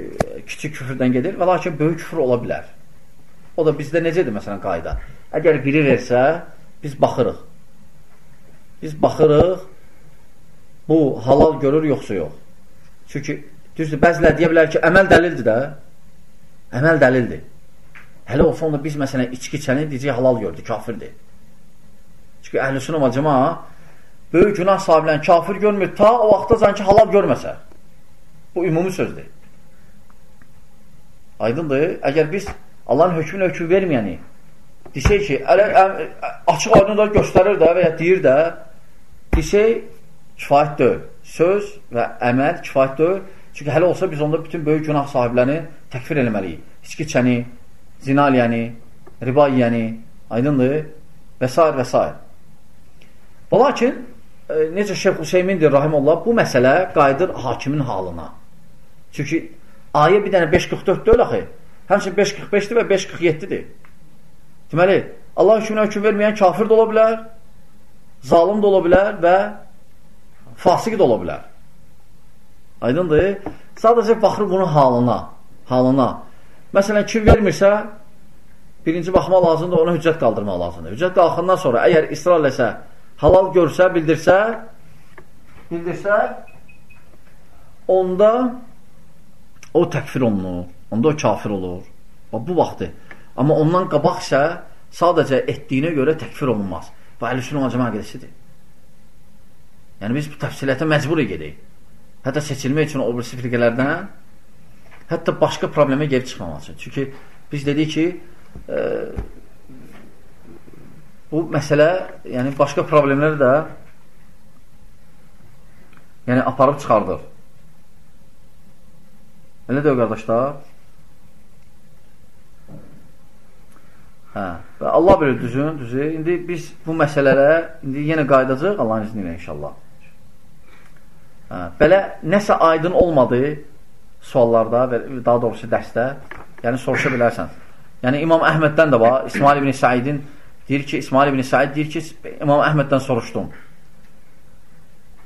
kiçik küfrdən gedir və lakin böyük küfr ola bilər. O da bizdə necədir məsələn qayda? Əgər biri versə, biz baxırıq. Biz baxırıq, bu halal görür, yoxsa yox. Çünki düzdür, bəzilər deyə bilər ki, əməl dəlildir də. Əməl dəlildir. Hələ olsa onda biz məsələn içki içəni deyəcək halal gördü, kafirdir. Çünki əhl-i və cəma böyük günah sahiblərini kafir görmür ta o vaxta can ki halal görməsə. Bu ümumi sözdür. Aydındır. Əgər biz Allahın hökmünə hökm verməyəni desək ki, ələ, ə, açıq aydın da göstərir də və ya deyir də desək kifayət deyil. Söz və əməl kifayət deyil. Çünki hələ olsa biz onda bütün böyük günah sahiblərini təkfir eləməliyik. İçki içəni, zina eləyəni, riba yiyəni, aydındır və s. və s. Və lakin, e, necə Şeyh Hüseymindir, rahimullah, bu məsələ qayıdır hakimin halına. Çünki ayə bir dənə 5.44 deyil axı. Həmçin 5.45-dir və 5.47-dir. Deməli, Allah hükmünə hökm verməyən kafir də ola bilər, zalim də ola bilər və fasik də ola bilər. Aydındır? Sadəcə baxır bunun halına, halına. Məsələn, kim vermirsə, birinci baxma lazımdır, ona hüccət qaldırmaq lazımdır. Hüccət qalxından sonra əgər israr eləsə, halal görsə, bildirsə, bildirsə, onda o təkfir olunur, onda o kafir olur. Və bu vaxtı. Amma ondan qabaq isə sadəcə etdiyinə görə təkfir olunmaz. Və əl-üsünün acıma qədisidir. Yəni, biz bu təfsiliyyətə məcbur edək. Hətta seçilmək üçün o birisi firqələrdən hətta başqa problemə geri çıxmamaq üçün. Çünki biz dedik ki, e, bu məsələ, yəni başqa problemləri də yəni aparıb çıxardır. Elə də qardaşlar. Hə. Və Allah bilir düzün, düzü. İndi biz bu məsələlərə indi yenə qaydacaq Allahın izni ilə inşallah. Hə. Belə nəsə aydın olmadı suallarda və daha doğrusu dərsdə, yəni soruşa bilərsən. Yəni İmam Əhməddən də var. İsmail ibn Saidin deyir ki, İsmail ibn Said deyir ki, İmam Əhməddən soruşdum.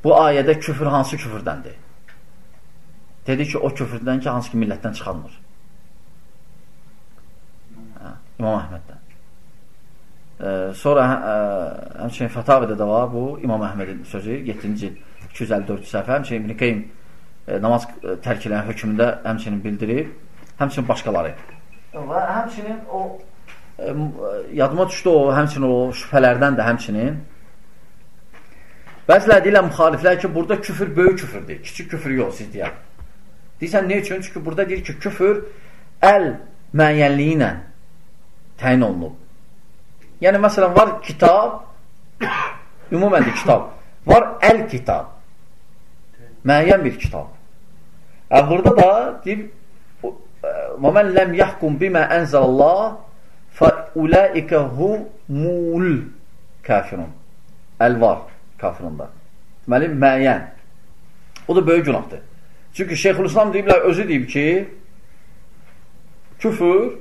Bu ayədə küfür hansı küfürdəndir? Dedi ki, o küfrdən ki, hansı ki millətdən çıxanmır. Hə, İmam Əhməddən. E, sonra ə, həmçinin Fətavədə də var bu, İmam Əhmədin sözü, 7-ci 254 səhifə, həmçinin İbn-i Qeym e, namaz tərk eləyən hökmündə həmçinin bildirib, həmçinin başqaları. Və həmçinin o yadıma düşdü o, həmçinin o şübhələrdən də həmçinin Bəziləri deyirlər müxaliflər ki, burada küfür böyük küfürdür, kiçik küfür yox, siz deyək. Deyirsən, ne üçün? Çünki burada deyir ki, küfür əl müəyyənliyi ilə təyin olunub. Yəni, məsələn, var kitab, ümumən də kitab, var əl kitab, müəyyən bir kitab. Ə, burada da deyib, وَمَنْ لَمْ يَحْكُمْ بِمَا أَنْزَلَ اللّٰهِ فulaika humul kafirun. Elvar kafirunda. Deməli müəyyən. O da böyük günahdır. Çünki Şeyxülislam deyiblər, özü deyib ki, küfür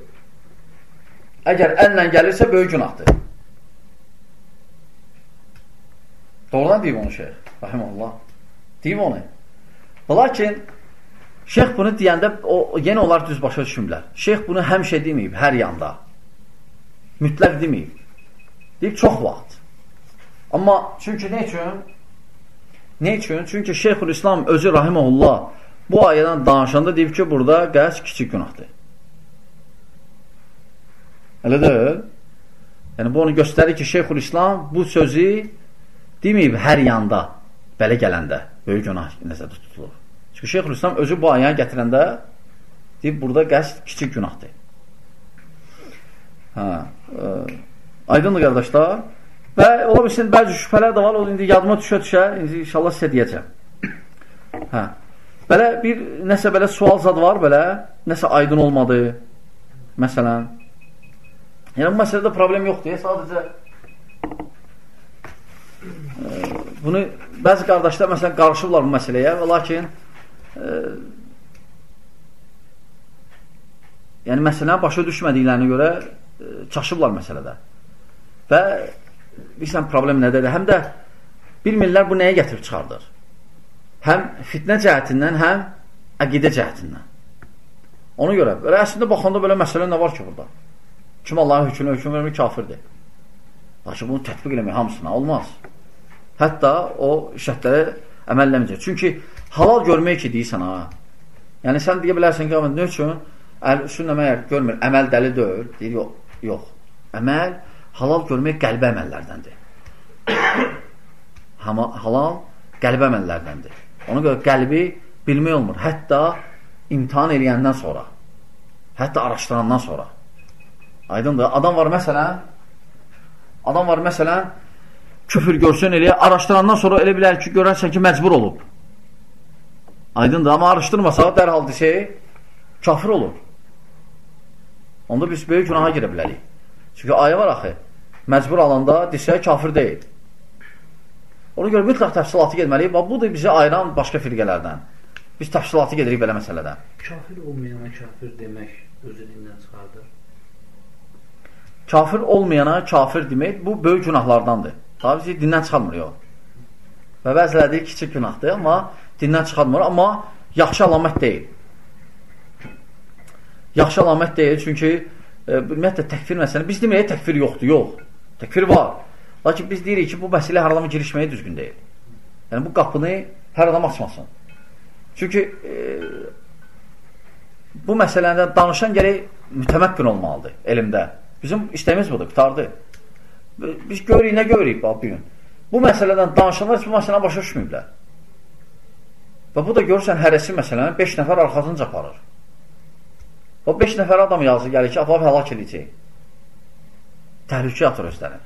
əgər əllə gəlirsə böyük günahdır. Doğrudan deyib onu şeyx, rəhiməllah. Deyib onu. Lakin şeyx bunu deyəndə o, yenə onlar düz başa düşmürlər. Şeyx bunu həmişə deməyib, hər yanda. Mütləq deməyib. Deyib, çox vaxt. Amma, çünki nə üçün? Nə üçün? Çünki Şeyxülislam özü rahiməhullah bu ayədən danışanda deyib ki, burada qəz kiçik günahdır. Elə deyil. Yəni, bu onu göstərir ki, Şeyxülislam bu sözü deməyib hər yanda belə gələndə böyük günah nəzərdə tutulur. Çünki Şeyxülislam özü bu ayəni gətirəndə deyib, burada qəsd kiçik günahdır. Hə, ə, e, aydındır qardaşlar. Və ola bilsin, bəzi şübhələr də var, o indi yadıma düşə-düşə, inşallah sizə deyəcəm. Hə. Belə bir, nəsə belə sual zad var, belə, nəsə aydın olmadı, məsələn. Yəni, bu məsələdə problem yoxdur, sadəcə e, bunu bəzi qardaşlar, məsələn, qarışıblar bu məsələyə lakin e, yəni, məsələni başa düşmədiklərinə görə çaşıblar məsələdə. Və bilirsən problem nədədir? Həm də bilmirlər bu nəyə gətirib çıxardır. Həm fitnə cəhətindən, həm əqidə cəhətindən. Ona görə, belə əslində baxanda belə məsələ nə var ki burada? Kim Allahın hökmünə hökm vermək kafirdir. Lakin bunu tətbiq eləmək hamısına olmaz. Hətta o şərtlərə əməlləməyəcək. Çünki halal görmək ki, deyirsən ha. Yəni sən deyə bilərsən ki, nə üçün? Əl-üsünlə məyər görmür, əməl dəli deyil. Deyir, yox, yox. Əməl halal görmək qəlbi əməllərdəndir. halal qəlbi əməllərdəndir. Ona görə qəlbi bilmək olmur. Hətta imtihan eləyəndən sonra, hətta araşdırandan sonra. Aydındır. Adam var məsələn, adam var məsələn, küfür görsün eləyə, araşdırandan sonra elə bilər ki, görərsən ki, məcbur olub. Aydındır. Amma araşdırmasa, dərhal desək, kafir olur. Onda biz böyük günaha girə bilərik. Çünki ayə var axı, məcbur alanda desə kafir deyil. Ona görə mütləq təfsilatı getməliyik. Bu da bizi ayıran başqa firqələrdən. Biz təfsilatı gedirik belə məsələdən. Kafir olmayana kafir demək özü dindən çıxardır. Kafir olmayana kafir demək bu böyük günahlardandır. Daha bizi dindən çıxarmır yox. Və bəziləri kiçik günahdır, amma dindən çıxarmır, amma yaxşı əlamət deyil. Yaxşı əlamət deyil, çünki e, ümumiyyətlə təkfir məsələni, biz deməyə təkfir yoxdur, yox. Təkfir var. Lakin biz deyirik ki, bu məsələ hər adamı girişməyə düzgün deyil. Yəni, bu qapını hər adam açmasın. Çünki e, bu məsələndə danışan gərək mütəməkkün olmalıdır elmdə. Bizim istəyimiz budur, qutardı. Biz görürük, nə görürük bu gün? Bu məsələdən danışanlar heç bu məsələni başa düşməyiblər. Və bu da görürsən, hərəsi məsələni 5 nəfər arxasınca aparır. O 5 nəfər adam yazı gəlir ki, aparıb həlak edəcək. Təhlükə atır özlərini.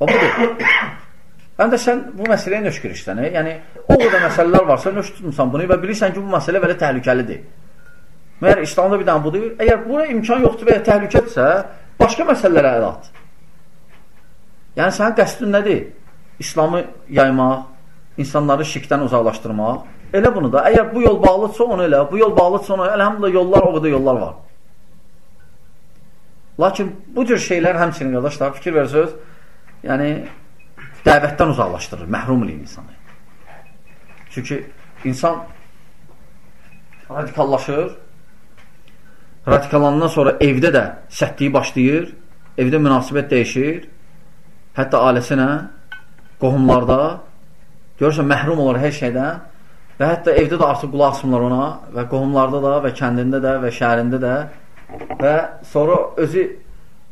O budur. Həm də sən bu məsələyə nöş girişsən. Yəni, o qədər məsələlər varsa, nöş tutmuşsan bunu və bilirsən ki, bu məsələ belə təhlükəlidir. Məyər İslamda bir dənə budur. Əgər buna imkan yoxdur və ya təhlükədirsə, başqa məsələlərə əl at. Yəni, sənin qəsdin nədir? İslamı yaymaq, insanları şirkdən uzaqlaşdırmaq, Elə bunu da. Əgər bu yol bağlıdsa onu elə, bu yol bağlıdsa onu, əlhamdülillah yollar, o qədər yollar var. Lakin bu cür şeylər həmçinin qardaşlar, fikir versəz, yəni dəvətdən uzaqlaşdırır, məhrum eləyir insanı. Çünki insan radikallaşır, radikallandan sonra evdə də sətliyi başlayır, evdə münasibət dəyişir, hətta ailəsinə, qohumlarda, görürsən, məhrum olur hər şeydən, Və hətta evdə də artıq qulaq asmırlar ona və qohumlarda da və kəndində də və şəhərində də və sonra özü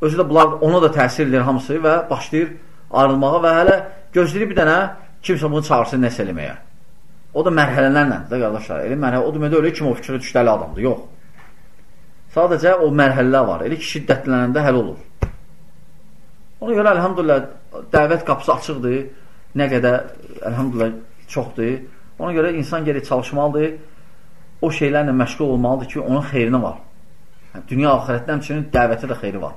özü də bunlar ona da təsir edir hamısı və başlayır ayrılmağa və hələ gözləyir bir dənə kimsə bunu çağırsın nəsə eləməyə. O da mərhələlərlə də qardaşlar. Elə mərhələ o demədə öyle kim o fikrə düşdəli adamdır. Yox. Sadəcə o mərhələlər var. Elə ki, şiddətlənəndə həll olur. Ona görə, əlhamdülillah, dəvət qapısı açıqdır. Nə qədər, əlhamdülillah, çoxdur. Ona görə insan gerək çalışmalıdır. O şeylərlə məşğul olmalıdır ki, onun xeyrinə var. Yəni, dünya ahirətdə həmçinin dəvətə də xeyri var.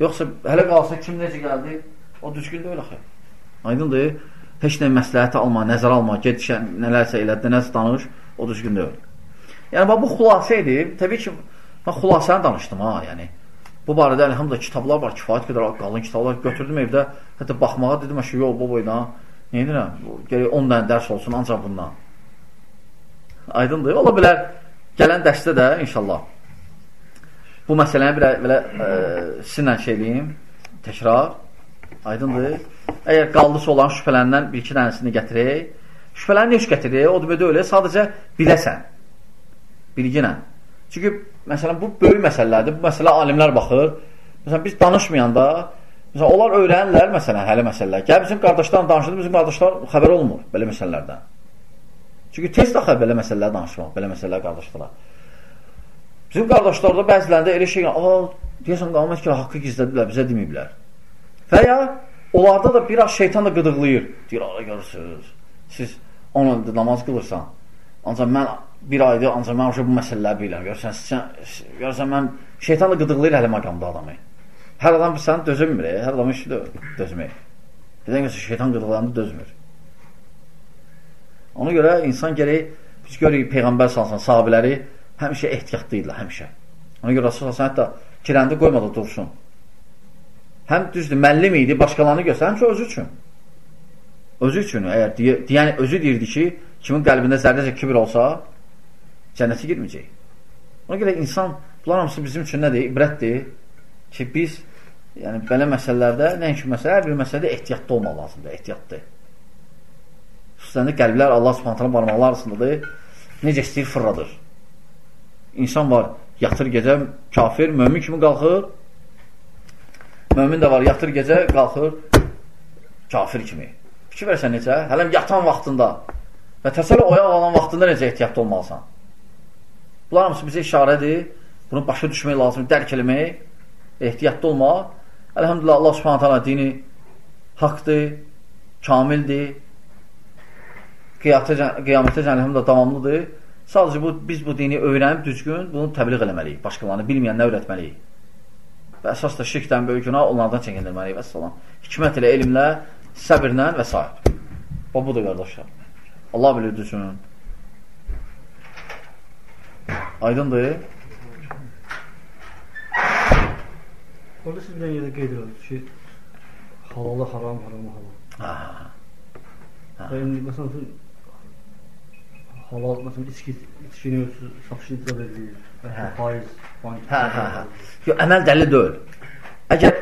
Yoxsa hələ qalsa kim necə gəldi, o düzgün deyil axı. Aydındır? Heç nə məsləhəti alma, nəzər alma, get nələrsə elədi, nəsə danış, o düzgün deyil. Yəni, bu xülasə idi. Təbii ki, mən xülasəni danışdım ha, yəni. Bu barədə əlhamdülillah kitablar var, kifayət qədər qalın kitablar götürdüm evdə. Hətta baxmağa dedim, ki, yox, bu boyda. Nə edirəm? Gərək 10 dənə dərs olsun ancaq bundan. Aydındır. Ola bilər gələn dərsdə də inşallah bu məsələni bir belə e, sizinlə şey eləyim, təkrar. Aydındır. Əgər qaldısı olan şübhələrindən bir-iki dənəsini gətirək. Şübhələrini heç gətirək, o da elə sadəcə biləsən. Bilginə. Çünki məsələn bu böyük məsələlərdir. Bu məsələ alimlər baxır. Məsələn biz danışmayanda Məsələn, onlar öyrənirlər, məsələn, hələ məsələlər. Gəl bizim qardaşlarla danışırdı, bizim qardaşlar xəbər olmur belə məsələlərdən. Çünki tez daxı belə məsələlər danışmaq, belə məsələlər qardaşlara. Bizim qardaşlarda bəzilərində elə şey, "A, deyəsən qanun ki, haqqı gizlədiblər, bizə deməyiblər." Və ya onlarda da biraz şeytan da qıdıqlayır. Deyir, "Ara görürsüz. Siz onunla namaz qılırsan. Ancaq mən bir ayda ancaq mən bu məsələləri bilirəm. Görsən, sən görsən mən şeytan da qıdıqlayır hələ məqamda adamı. Hər adam sən dözmür, hər adam işi dözmür. Birdən görsən şeytan qıdıqlarında dözmür. Ona görə insan gərək biz görürük peyğəmbər salsan sahabeləri həmişə ehtiyatlı idilər, həmişə. Ona görə Rasul salsan hətta kirəndə qoymadı dursun. Həm düzdür, məllim idi, başqalarını göstər, həmçə özü üçün. Özü üçün, əgər deyən özü deyirdi ki, kimin qəlbində zərrəcə kibir olsa, cənnəti girməyəcək. Ona görə insan, bunlar hamısı bizim üçün nədir? İbrətdir ki, biz yəni belə məsələlərdə, nəinki məsələ, bir məsələdə ehtiyatlı olmaq lazımdır, ehtiyatlı. Xüsusən də qəlblər Allah subhanətələ barmaqlar arasındadır, necə istəyir fırladır. İnsan var, yatır gecə, kafir, mömin kimi qalxır, mömin də var, yatır gecə, qalxır, kafir kimi. Fikir versən necə? Hələm yatan vaxtında və təsələ oyaq olan vaxtında necə ehtiyatlı olmalısan? Bunlar hamısı bizə işarədir. Bunu başa düşmək lazımdır, dərk eləmək, ehtiyatlı olmaq. Əlhamdülillah, Allah subhanət hala dini haqdır, kamildir, qiyamətə əlhamdülillah davamlıdır. Sadəcə bu, biz bu dini öyrənib düzgün, bunu təbliğ eləməliyik. Başqalarını bilməyənlə öyrətməliyik. Və əsas da şirkdən böyük günah onlardan çəkindirməliyik və salam. Hikmət ilə, elmlə, səbirlə və s. O budur, qardaşlar. Allah bilir düzgün. Aydındır. Orada siz bir yerdə qeyd edirsiniz ki, halalı haram, haramı halal. Ha. ha. Və indi məsələn halal məsələn içki içkini satışını icra edilir. Hə. Faiz, bank. Hə, hə, hə. Yox, əməl dəlil deyil. Əgər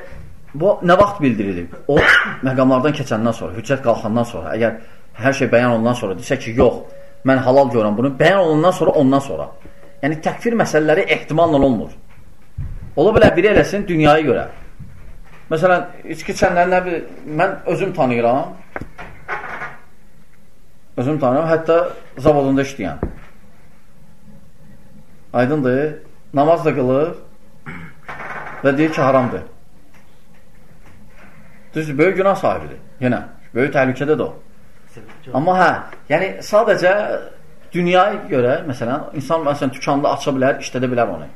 bu nə vaxt bildirilib? O məqamlardan keçəndən sonra, hüccət qalxandan sonra, əgər hər şey bəyan olundan sonra desə ki, yox, mən halal görürəm bunu, bəyan olundan sonra, ondan sonra. Yəni təkfir məsələləri ehtimalla olmur. Ola bilər biri eləsin dünyaya görə. Məsələn, içki içənlər nə bilir, mən özüm tanıyıram. Özüm tanıyıram, hətta zavodunda işləyən. Aydındır, namaz da qılır və deyir ki, haramdır. Düzdür, böyük günah sahibidir. Yenə, böyük təhlükədə də o. Amma hə, yəni sadəcə dünyaya görə, məsələn, insan məsələn dükanda aça bilər, işlədə bilər onu.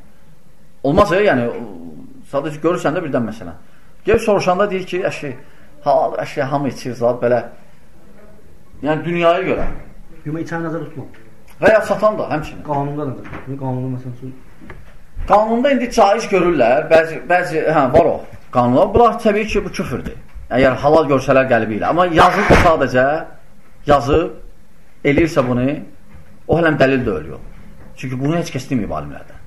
Olmaz, yəni sadəcə görürsən də birdən məsələn. Gəl soruşanda deyir ki, əşi, halal əşya hamı içir zat belə. Yəni dünyaya görə. Yuma içəni nəzərdə tutmaq. Və ya satan da həmçinin. Qanunda tutmaq. Qanunda məsələn Qanunda indi caiz görürlər. Bəzi bəzi hə var o. Qanunlar bunlar təbii ki, bu küfrdür. Əgər halal görsələr qəlbi ilə. Amma yazıb sadəcə yazıb eləyirsə bunu, o hələm dəlil də ölüyor. Çünki bunu heç kəs deməyib alimlərdən.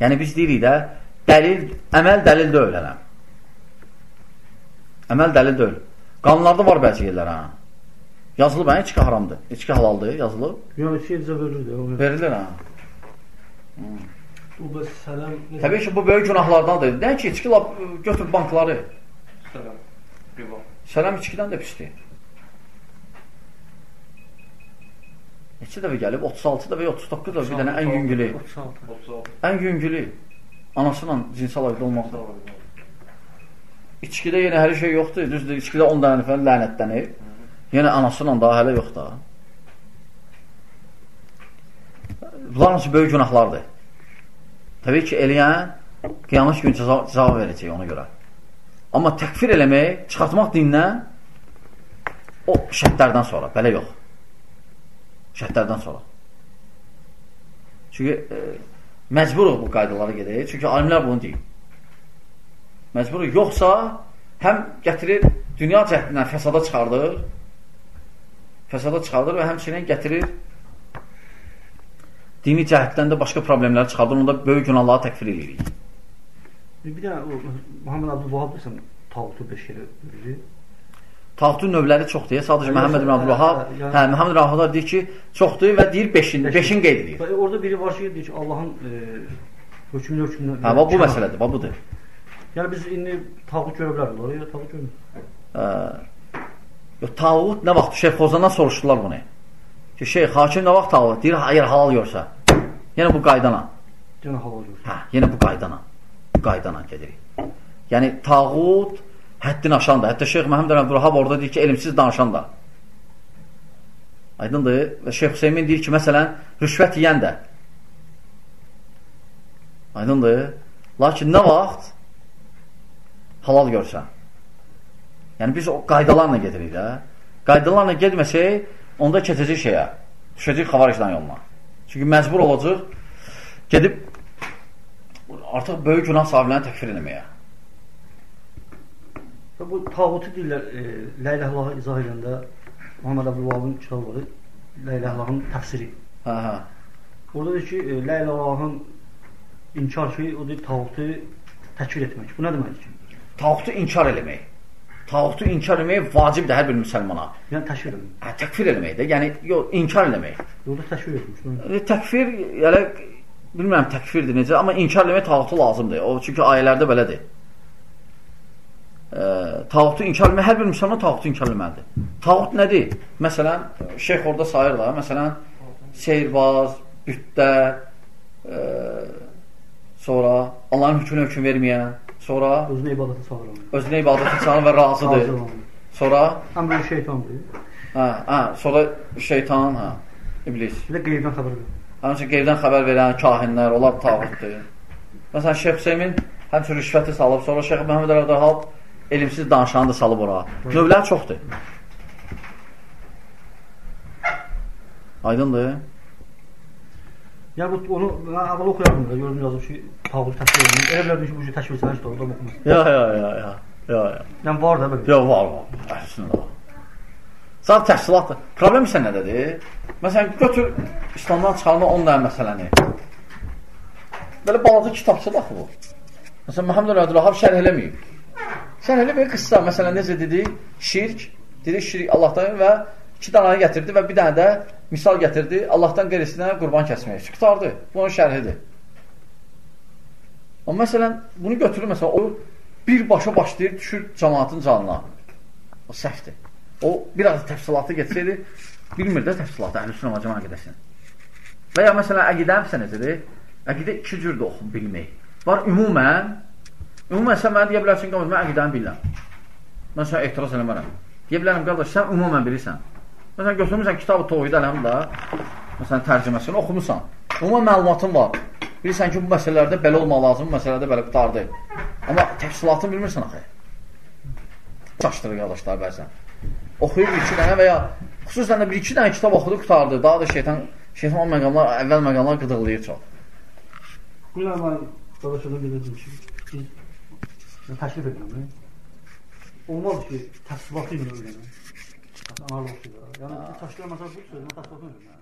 Yəni biz deyirik də, dəlil, əməl dəlil də ölələm. Əməl dəlil deyil. Qanunlarda var bəzi yerlər, hə. Yazılıb, hə, içki haramdır. İçki halaldır, yazılıb. Yox, içki icra verilir. Verilir, hə. Hmm. Bu bəs sələm... Təbii ki, bu böyük günahlardandır. Nə ki, içki lap götür bankları. Sələm. Riba. Sələm içkidən də pisdir. Neçə dəfə gəlib? 36 dəfə, 39 dəfə bir dənə ən yüngülü. 36. 36. Ən yüngülü. Anasıyla cinsel əlaqədə olmaqda. İçkidə yenə hər şey yoxdur. Düzdür, içkidə 10 dənə nəfər lənətlənir. Yenə anasıyla daha hələ yox da. Bunlar hamısı böyük günahlardır. Təbii ki, eləyən qiyamət günü cəza, cavab verəcək ona görə. Amma təkfir eləmək, çıxartmaq dindən o şərtlərdən sonra, belə yox. Şərtlərdən sonra. Çünki e, məcburuq bu qaydalara gedək. Çünki alimlər bunu deyib. Məcburuq. Yoxsa həm gətirir, dünya cəhdindən fəsada çıxardır, fəsada çıxardır və həmçinin gətirir dini cəhətdən də başqa problemlər çıxardır. Onda böyük günahları təkfir edirik. Bir də Muhammed Abdülvahab desən tağutu 5 yerə Tağutun növləri çoxdur. Sadəcə Yoxsa- Məhəmməd ibn Abdülvahab, Hə, hə, Məhəmməd ibn Abdülvahab deyir ki, çoxdur və deyir 5-in, 5-in qeyd edir. Orada biri var ki, deyir ki, Allahın e, hökmünü hökmünü. Hə, bax bu məsələdir, bax budur. Yəni biz indi tağut görə bilərik onları, ya tağut görmür. Yox, tağut nə vaxt Şeyx Xozandan soruşdular bunu. Ki, Şeyx hakim nə vaxt tağut? Deyir, hayır halal görsə. Yəni bu qaydana. Cenə halal görür. Hə, yenə bu qaydana. Bu qaydana gedirik. Yəni tağut həddini aşandır. Hətta Şeyx Məhəmməd Abdülvahab orada deyir ki, elmsiz danışan da. Aydındır? Və Şeyx Hüseymin deyir ki, məsələn, rüşvət yeyən də. Aydındır? Lakin nə vaxt halal görsən. Yəni biz o qaydalarla gedirik də. Qaydalarla getməsək, onda keçəcək şeyə. Düşəcək xavaricdən yoluna. Çünki məcbur olacaq gedib artıq böyük günah sahiblərini təkfir eləməyə. Və bu tağutu deyirlər, e, illallah izah edəndə Muhammed Abdülvahabın kitabı var. İllallahın təfsiri. Hə. Orada deyir ki, e, illallahın inkar ki, o deyir tağutu təkfir etmək. Bu nə deməkdir ki? Tağutu inkar eləmək. Tağutu inkar eləmək vacibdir hər bir müsəlmana. Yəni təkfir etmək. Hə, təkfir eləmək də, yəni yox, inkar eləmək. Orada təkfir etmiş. E, təkfir, yəni bilmirəm təkfirdir necə, amma inkar eləmək tağutu lazımdır. O çünki ayələrdə belədir. Tağutu inkar eləmək hər bir müsəlman tağutu inkar eləməlidir. Tağut nədir? Məsələn, şeyx orada sayır da, məsələn, seyrbaz, bütlər, e, sonra Allahın hökmünə hökm verməyən, sonra Özünə ibadətə çağıran. özünə ibadət edən və razıdır. Sonra Əmrə şeytandır. hə, hə, sonra şeytan, hə, iblis. Bir də qeybdən xəbər verir. Həmçinin qeybdən xəbər verən kahinlər, onlar tağutdur. Məsələn, Şeyx Hüseymin həmçinin rüşvəti salıb, sonra Şeyx Məhəmməd Əl-Əvdəhab elmsiz danışanı da salıb ora. Növlər çoxdur. Aydındır? Yəni bu onu mən əvvəl oxuyardım da, gördüm yazıb ki, tağut təşkil edilmiş. Elə bilərdim ki, bu cür təşkil etsən işte orada oxumaz. Ya, ya, ya, ya. Ya, ya. Yəni var da belə. Ya, var, var. Var. Zat təfsilatdır. Problem isə nədədir? Məsələn, götür İslamdan çıxarma 10 dənə məsələni. Belə balaca kitabça da bu. Məsələn, Məhəmməd Əbdülvahab şərh eləməyib. Şərh eləməyib qıssa, məsələn, necə dedi? Şirk, dedi şirk Allahdan və iki dənəni gətirdi və bir dənə də misal gətirdi. Allahdan qeyrisinə qurban kəsmək. Çıxdardı. Bu onun şərhidir. Amma məsələn, bunu götürür, məsələn, o birbaşa başlayır, düşür cəmaatın canına. O səhvdir. O biraz təfsilatı getsəydi, bilmir də təfsilatı, əhl-i cəma qədəsin. Və ya məsələn, əqidə həmsə necədir? Əqidə iki cürdür oxum, bilmək. Var ümumən, ümumən sən mənə deyə bilərsin, qardaş, mən əqidəni bilirəm. Mən sənə etiraz eləmərəm. Deyə bilərəm, qardaş, sən ümumən bilirsən. Məsələn, götürmüsən kitabı Tohid əlhamda, məsələn, tərcüməsini oxumusan. Ümumən məlumatın var. Bilirsən ki, bu məsələlərdə belə olmaq lazım, bu məsələdə belə qutardı. Amma təfsilatını bilmirsən axı. Çaşdırır qardaşlar bəzən. Oxuyur bir-iki dənə və ya xüsusən də bir-iki dənə kitab oxudu, qutardı. Daha da şeytan, şeytan o məqamlar, əvvəl məqamlar qıdırlayır çox. İlə mən qardaşlarına bilirdim ki, yəni, təklif edirəm. Olmaz ki, təfsilatı ilə öyrənəm. Analog şeylər. Yəni təşkil məsələ bu sözünə təfsilatı öyrənəm.